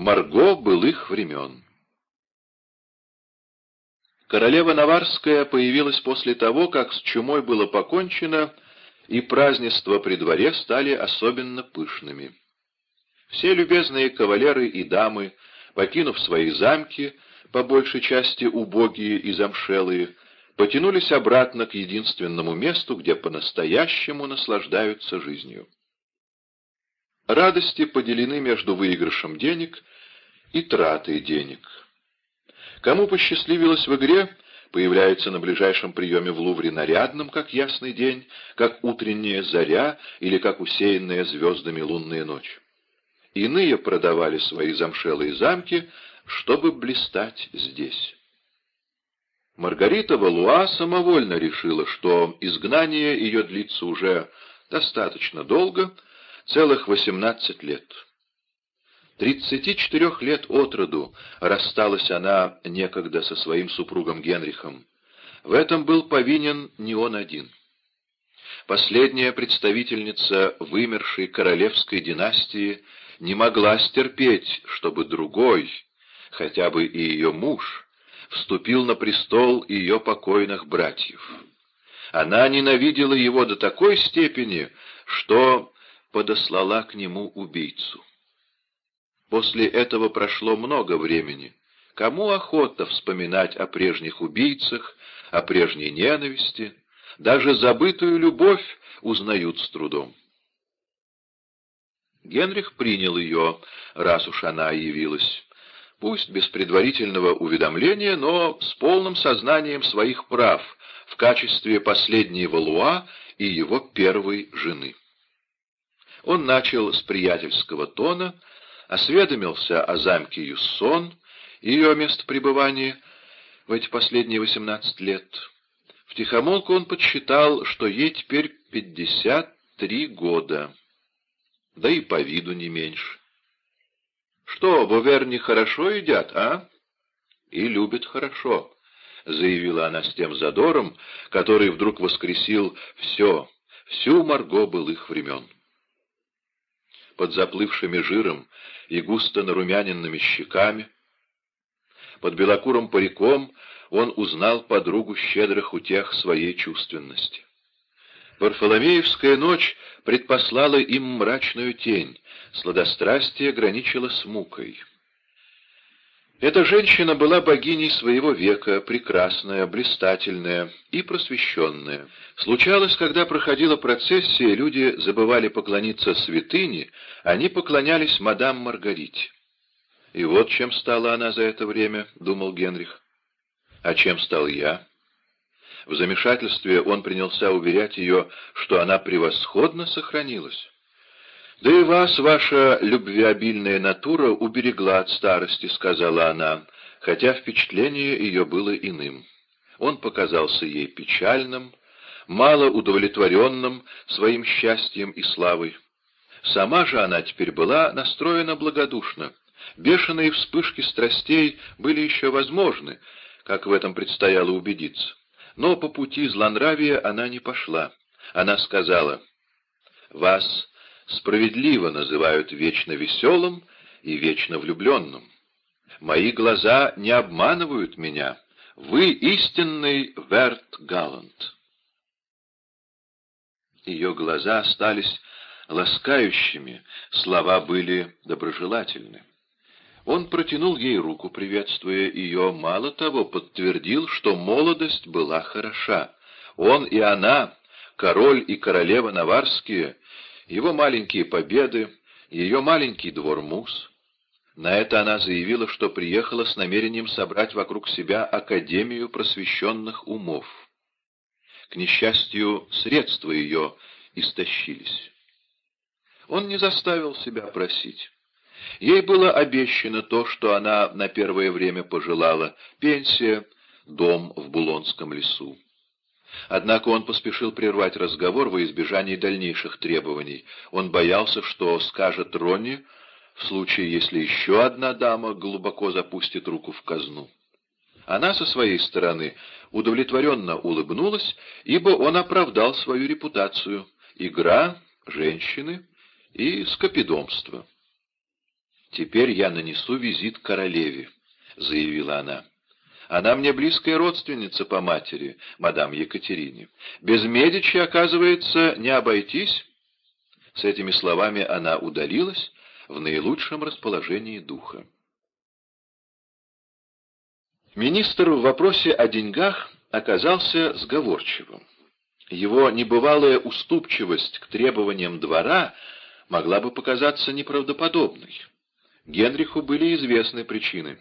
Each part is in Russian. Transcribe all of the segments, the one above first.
Марго былых времен Королева Наварская появилась после того, как с чумой было покончено, и празднества при дворе стали особенно пышными. Все любезные кавалеры и дамы, покинув свои замки, по большей части убогие и замшелые, потянулись обратно к единственному месту, где по-настоящему наслаждаются жизнью. Радости поделены между выигрышем денег и тратой денег. Кому посчастливилось в игре, появляется на ближайшем приеме в Лувре нарядным, как ясный день, как утренняя заря или как усеянная звездами лунная ночь. Иные продавали свои замшелые замки, чтобы блистать здесь. Маргарита Валуа самовольно решила, что изгнание ее длится уже достаточно долго, целых восемнадцать лет. Тридцати четырех лет от роду рассталась она некогда со своим супругом Генрихом. В этом был повинен не он один. Последняя представительница вымершей королевской династии не могла стерпеть, чтобы другой, хотя бы и ее муж, вступил на престол ее покойных братьев. Она ненавидела его до такой степени, что подослала к нему убийцу. После этого прошло много времени. Кому охота вспоминать о прежних убийцах, о прежней ненависти? Даже забытую любовь узнают с трудом. Генрих принял ее, раз уж она явилась. Пусть без предварительного уведомления, но с полным сознанием своих прав в качестве последней Валуа и его первой жены. Он начал с приятельского тона, осведомился о замке Юссон, ее место пребывания в эти последние восемнадцать лет. Втихомолку он подсчитал, что ей теперь пятьдесят три года, да и по виду не меньше. «Что, в Оверне хорошо едят, а?» «И любят хорошо», — заявила она с тем задором, который вдруг воскресил все, всю Марго былых времен под заплывшими жиром и густо нарумяненными щеками. Под белокурым париком он узнал подругу щедрых утех своей чувственности. Варфоломеевская ночь предпослала им мрачную тень, сладострастие граничило с мукой. Эта женщина была богиней своего века, прекрасная, блистательная и просвещенная. Случалось, когда проходила процессия, люди забывали поклониться святыне, они поклонялись мадам Маргарите. «И вот чем стала она за это время», — думал Генрих. «А чем стал я?» В замешательстве он принялся уверять ее, что она превосходно сохранилась. «Да и вас ваша любвеобильная натура уберегла от старости», — сказала она, хотя впечатление ее было иным. Он показался ей печальным, мало удовлетворенным своим счастьем и славой. Сама же она теперь была настроена благодушно. Бешеные вспышки страстей были еще возможны, как в этом предстояло убедиться. Но по пути злонравия она не пошла. Она сказала, «Вас справедливо называют вечно веселым и вечно влюбленным. Мои глаза не обманывают меня. Вы истинный Верт Галлант. Ее глаза остались ласкающими, слова были доброжелательны. Он протянул ей руку, приветствуя ее, мало того, подтвердил, что молодость была хороша. Он и она, король и королева Наварские, его маленькие победы, ее маленький двор Мус. На это она заявила, что приехала с намерением собрать вокруг себя Академию просвещенных умов. К несчастью, средства ее истощились. Он не заставил себя просить. Ей было обещано то, что она на первое время пожелала — пенсия, дом в Булонском лесу. Однако он поспешил прервать разговор во избежание дальнейших требований. Он боялся, что скажет Ронни в случае, если еще одна дама глубоко запустит руку в казну. Она со своей стороны удовлетворенно улыбнулась, ибо он оправдал свою репутацию. Игра, женщины и скопидомство. «Теперь я нанесу визит королеве», — заявила она. «Она мне близкая родственница по матери, мадам Екатерине. Без Медичи, оказывается, не обойтись». С этими словами она удалилась в наилучшем расположении духа. Министр в вопросе о деньгах оказался сговорчивым. Его небывалая уступчивость к требованиям двора могла бы показаться неправдоподобной. Генриху были известны причины.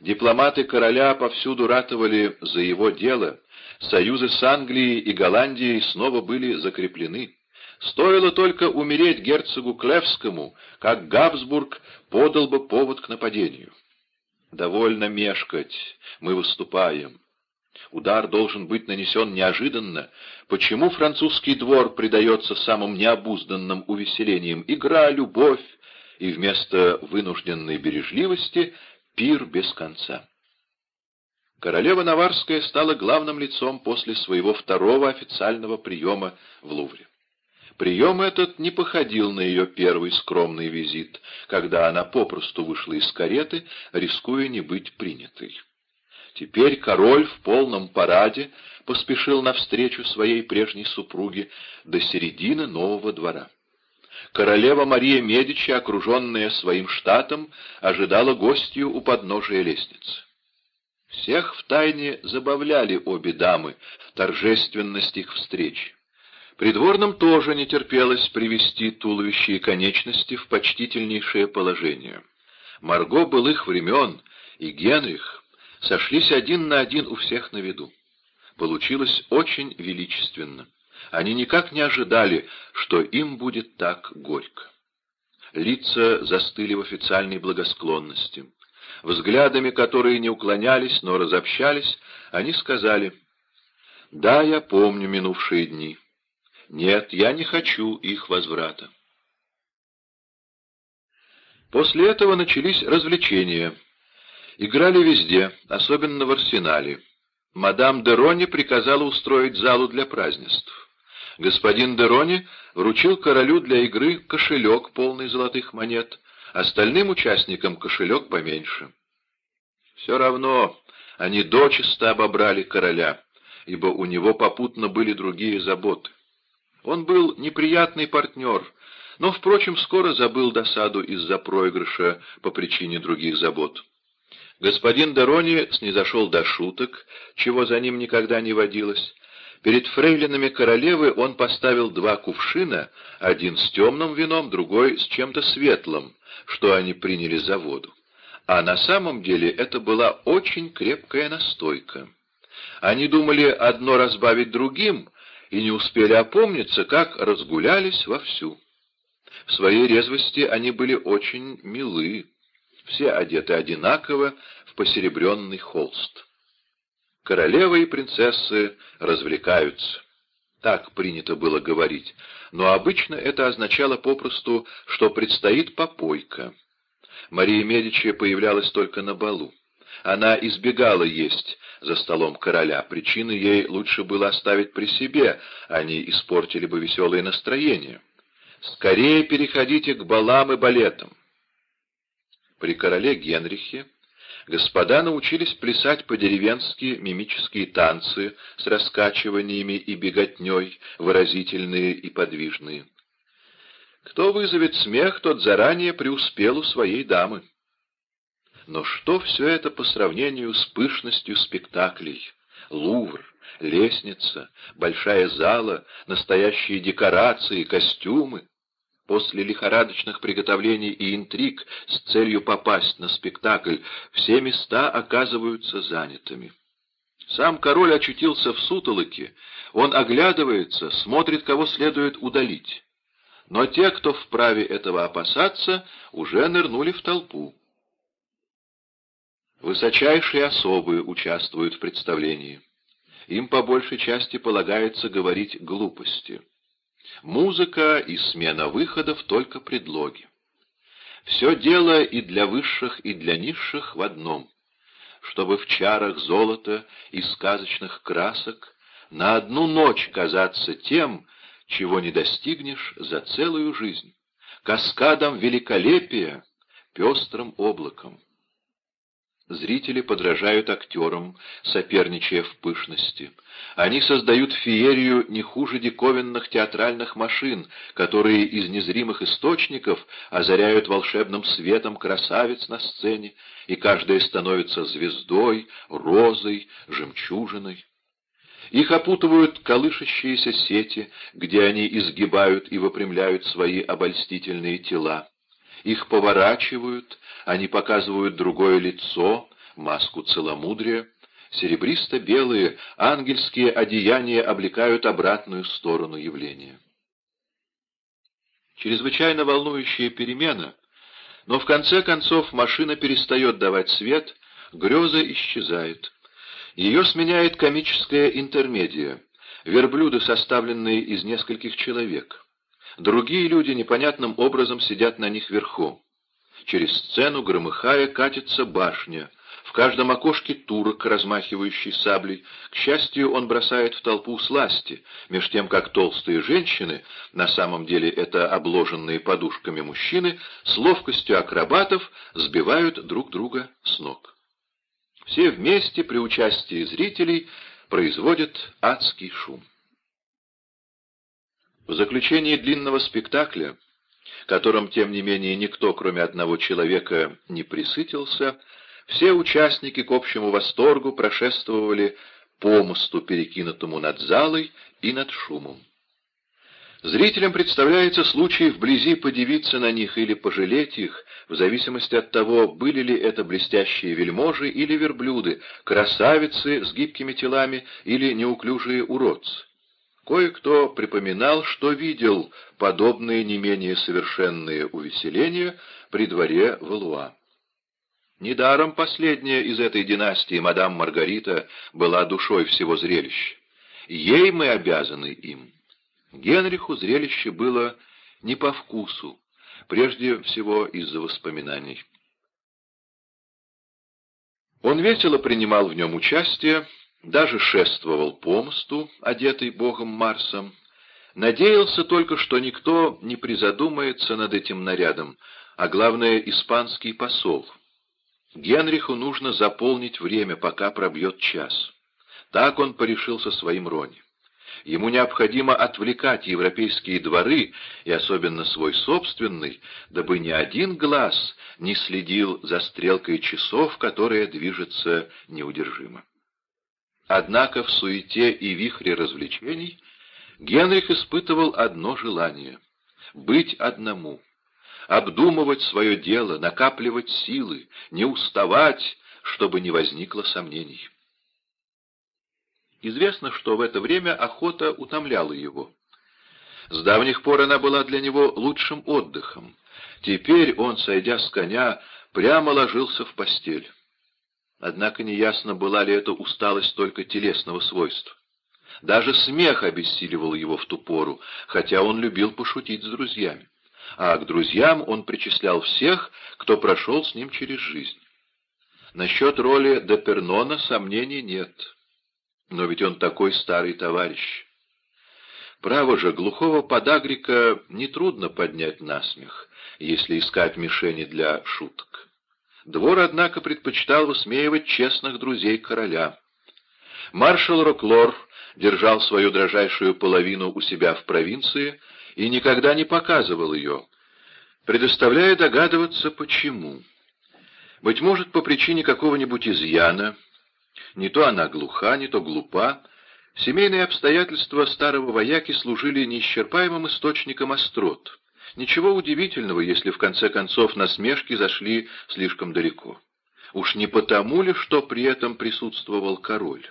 Дипломаты короля повсюду ратовали за его дело, союзы с Англией и Голландией снова были закреплены. Стоило только умереть герцогу Клевскому, как Габсбург подал бы повод к нападению. Довольно мешкать, мы выступаем. Удар должен быть нанесен неожиданно. Почему французский двор предается самым необузданным увеселениям? Игра, любовь и вместо вынужденной бережливости пир без конца. Королева Наварская стала главным лицом после своего второго официального приема в Лувре. Прием этот не походил на ее первый скромный визит, когда она попросту вышла из кареты, рискуя не быть принятой. Теперь король в полном параде поспешил навстречу своей прежней супруге до середины нового двора. Королева Мария Медичи, окруженная своим штатом, ожидала гостью у подножия лестницы. Всех втайне забавляли обе дамы, торжественность их встречи. Придворным тоже не терпелось привести туловище и конечности в почтительнейшее положение. Марго былых времен и Генрих сошлись один на один у всех на виду. Получилось очень величественно. Они никак не ожидали, что им будет так горько. Лица застыли в официальной благосклонности. Взглядами, которые не уклонялись, но разобщались, они сказали, «Да, я помню минувшие дни. Нет, я не хочу их возврата. После этого начались развлечения. Играли везде, особенно в арсенале. Мадам Дерони приказала устроить залу для празднеств. Господин Дерони вручил королю для игры кошелек, полный золотых монет, остальным участникам кошелек поменьше. Все равно они дочисто обобрали короля, ибо у него попутно были другие заботы. Он был неприятный партнер, но, впрочем, скоро забыл досаду из-за проигрыша по причине других забот. Господин Дерони снизошел до шуток, чего за ним никогда не водилось. Перед фрейлинами королевы он поставил два кувшина, один с темным вином, другой с чем-то светлым, что они приняли за воду. А на самом деле это была очень крепкая настойка. Они думали одно разбавить другим, и не успели опомниться, как разгулялись вовсю. В своей резвости они были очень милы, все одеты одинаково в посеребренный холст. Королева и принцессы развлекаются. Так принято было говорить, но обычно это означало попросту, что предстоит попойка. Мария Медичи появлялась только на балу. Она избегала есть за столом короля. Причины ей лучше было оставить при себе, они испортили бы веселое настроение. Скорее переходите к балам и балетам. При короле Генрихе господа научились плясать по-деревенски мимические танцы с раскачиваниями и беготней, выразительные и подвижные. Кто вызовет смех, тот заранее преуспел у своей дамы. Но что все это по сравнению с пышностью спектаклей? Лувр, лестница, большая зала, настоящие декорации, костюмы. После лихорадочных приготовлений и интриг с целью попасть на спектакль все места оказываются занятыми. Сам король очутился в сутолоке, он оглядывается, смотрит, кого следует удалить. Но те, кто вправе этого опасаться, уже нырнули в толпу. Высочайшие особы участвуют в представлении. Им по большей части полагается говорить глупости. Музыка и смена выходов — только предлоги. Все дело и для высших, и для низших в одном, чтобы в чарах золота и сказочных красок на одну ночь казаться тем, чего не достигнешь за целую жизнь, каскадом великолепия, пестрым облаком. Зрители подражают актерам, соперничая в пышности. Они создают феерию не хуже диковинных театральных машин, которые из незримых источников озаряют волшебным светом красавиц на сцене, и каждая становится звездой, розой, жемчужиной. Их опутывают колышащиеся сети, где они изгибают и выпрямляют свои обольстительные тела. Их поворачивают, они показывают другое лицо, маску целомудрия. Серебристо-белые ангельские одеяния облекают обратную сторону явления. Чрезвычайно волнующая перемена, но в конце концов машина перестает давать свет, греза исчезает. Ее сменяет комическая интермедия, верблюды, составленные из нескольких человек. Другие люди непонятным образом сидят на них верху. Через сцену, громыхая, катится башня. В каждом окошке турок, размахивающий саблей. К счастью, он бросает в толпу сласти, меж тем как толстые женщины, на самом деле это обложенные подушками мужчины, с ловкостью акробатов сбивают друг друга с ног. Все вместе при участии зрителей производят адский шум. В заключении длинного спектакля, которым, тем не менее, никто, кроме одного человека, не присытился, все участники к общему восторгу прошествовали по мосту, перекинутому над залой и над шумом. Зрителям представляется случай вблизи подивиться на них или пожалеть их, в зависимости от того, были ли это блестящие вельможи или верблюды, красавицы с гибкими телами или неуклюжие уродцы. Кое-кто припоминал, что видел подобные не менее совершенные увеселения при дворе Валуа. Недаром последняя из этой династии, мадам Маргарита, была душой всего зрелища. Ей мы обязаны им. Генриху зрелище было не по вкусу, прежде всего из-за воспоминаний. Он весело принимал в нем участие, даже шествовал по мосту, одетый богом Марсом, надеялся только, что никто не призадумается над этим нарядом, а главное, испанский посол. Генриху нужно заполнить время, пока пробьет час. Так он порешил со своим Рони. Ему необходимо отвлекать европейские дворы, и особенно свой собственный, дабы ни один глаз не следил за стрелкой часов, которая движется неудержимо. Однако в суете и вихре развлечений Генрих испытывал одно желание — быть одному, обдумывать свое дело, накапливать силы, не уставать, чтобы не возникло сомнений. Известно, что в это время охота утомляла его. С давних пор она была для него лучшим отдыхом. Теперь он, сойдя с коня, прямо ложился в постель. Однако неясно, была ли это усталость только телесного свойства. Даже смех обессиливал его в ту пору, хотя он любил пошутить с друзьями. А к друзьям он причислял всех, кто прошел с ним через жизнь. Насчет роли Депернона сомнений нет. Но ведь он такой старый товарищ. Право же, глухого подагрика нетрудно поднять на смех, если искать мишени для шуток. Двор, однако, предпочитал высмеивать честных друзей короля. Маршал Роклор держал свою дрожайшую половину у себя в провинции и никогда не показывал ее, предоставляя догадываться, почему. Быть может, по причине какого-нибудь изъяна, не то она глуха, не то глупа. Семейные обстоятельства старого вояки служили неисчерпаемым источником острот. Ничего удивительного, если в конце концов насмешки зашли слишком далеко. Уж не потому ли, что при этом присутствовал король?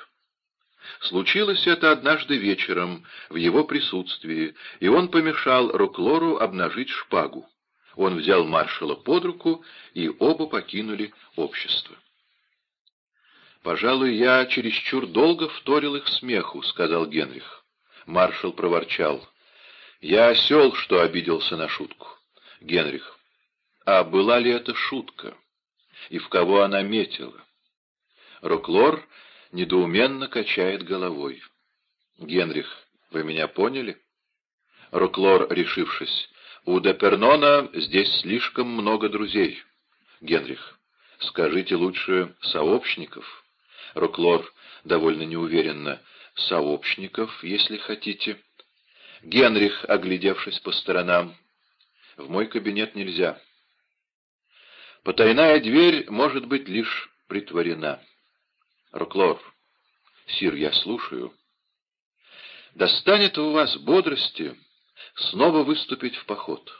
Случилось это однажды вечером, в его присутствии, и он помешал Роклору обнажить шпагу. Он взял маршала под руку, и оба покинули общество. «Пожалуй, я чересчур долго вторил их смеху», — сказал Генрих. Маршал проворчал. «Я осел, что обиделся на шутку». Генрих. «А была ли это шутка? И в кого она метила?» Роклор недоуменно качает головой. «Генрих, вы меня поняли?» Роклор, решившись, «У Депернона здесь слишком много друзей. Генрих, скажите лучше сообщников. Роклор довольно неуверенно. Сообщников, если хотите. Генрих, оглядевшись по сторонам. В мой кабинет нельзя. Потайная дверь может быть лишь притворена. Роклор, сир, я слушаю. Достанет у вас бодрости снова выступить в поход.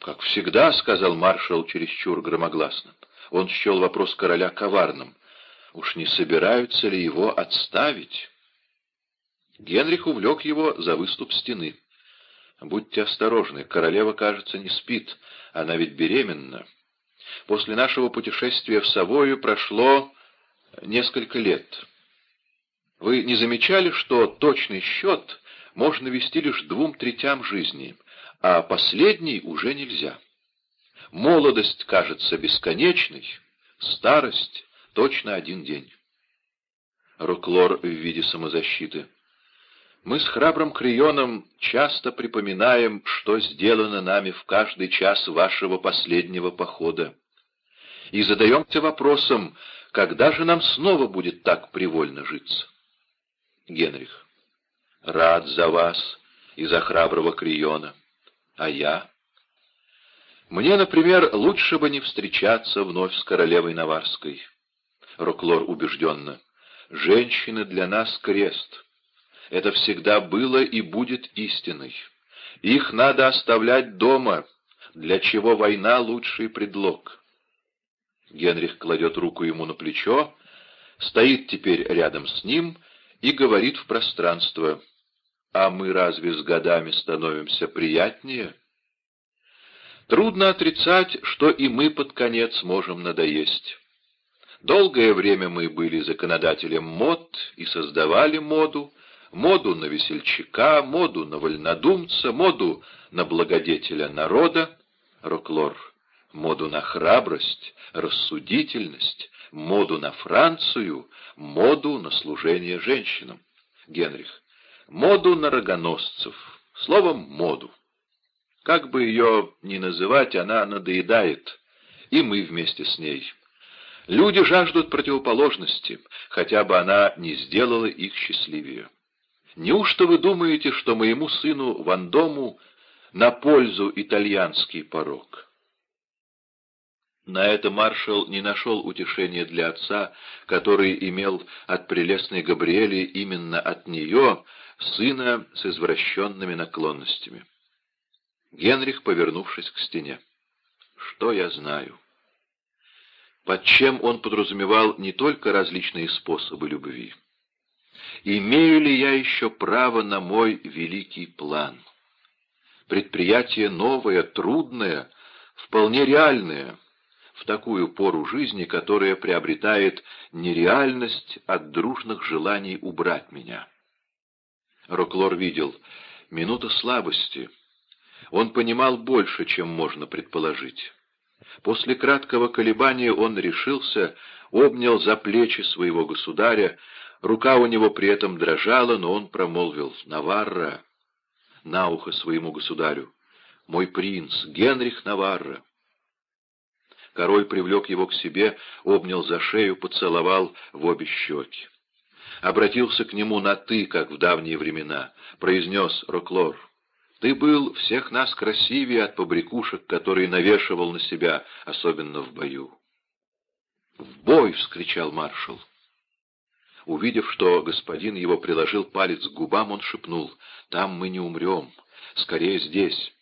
«Как всегда», — сказал маршал чересчур громогласно. Он счел вопрос короля коварным. Уж не собираются ли его отставить? Генрих увлек его за выступ стены. «Будьте осторожны, королева, кажется, не спит, она ведь беременна. После нашего путешествия в Савою прошло несколько лет. Вы не замечали, что точный счет можно вести лишь двум третям жизни, а последний уже нельзя? Молодость кажется бесконечной, старость — точно один день. Руклор в виде самозащиты. Мы с храбрым Крионом часто припоминаем, что сделано нами в каждый час вашего последнего похода. И задаемся вопросом, когда же нам снова будет так привольно житься? Генрих. Рад за вас и за храброго Криона. А я? Мне, например, лучше бы не встречаться вновь с королевой Наварской. Роклор убежденно. Женщины для нас крест. Это всегда было и будет истиной. Их надо оставлять дома, для чего война — лучший предлог. Генрих кладет руку ему на плечо, стоит теперь рядом с ним и говорит в пространство. «А мы разве с годами становимся приятнее?» Трудно отрицать, что и мы под конец можем надоесть. Долгое время мы были законодателем мод и создавали моду, моду на весельчака, моду на вольнодумца, моду на благодетеля народа, Роклор, моду на храбрость, рассудительность, моду на Францию, моду на служение женщинам. Генрих. Моду на рогоносцев. Словом, моду. Как бы ее ни называть, она надоедает, и мы вместе с ней. Люди жаждут противоположности, хотя бы она не сделала их счастливее. Неужто вы думаете, что моему сыну Вандому на пользу итальянский порог?» На это маршал не нашел утешения для отца, который имел от прелестной Габриэли именно от нее сына с извращенными наклонностями. Генрих, повернувшись к стене. «Что я знаю?» Под чем он подразумевал не только различные способы любви. «Имею ли я еще право на мой великий план?» Предприятие новое, трудное, вполне реальное — в такую пору жизни, которая приобретает нереальность от дружных желаний убрать меня. Роклор видел минута слабости. Он понимал больше, чем можно предположить. После краткого колебания он решился, обнял за плечи своего государя, рука у него при этом дрожала, но он промолвил «Наварра» на ухо своему государю. «Мой принц, Генрих Наварра». Король привлек его к себе, обнял за шею, поцеловал в обе щеки. Обратился к нему на «ты», как в давние времена. Произнес Роклор. «Ты был всех нас красивее от побрякушек, которые навешивал на себя, особенно в бою». «В бой!» — вскричал маршал. Увидев, что господин его приложил палец к губам, он шепнул. «Там мы не умрем. Скорее здесь».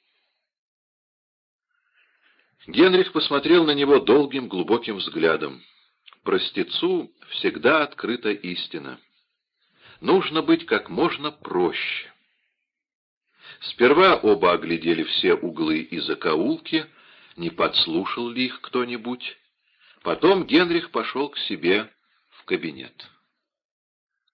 Генрих посмотрел на него долгим глубоким взглядом. Простецу всегда открыта истина. Нужно быть как можно проще. Сперва оба оглядели все углы и закоулки, не подслушал ли их кто-нибудь. Потом Генрих пошел к себе в кабинет.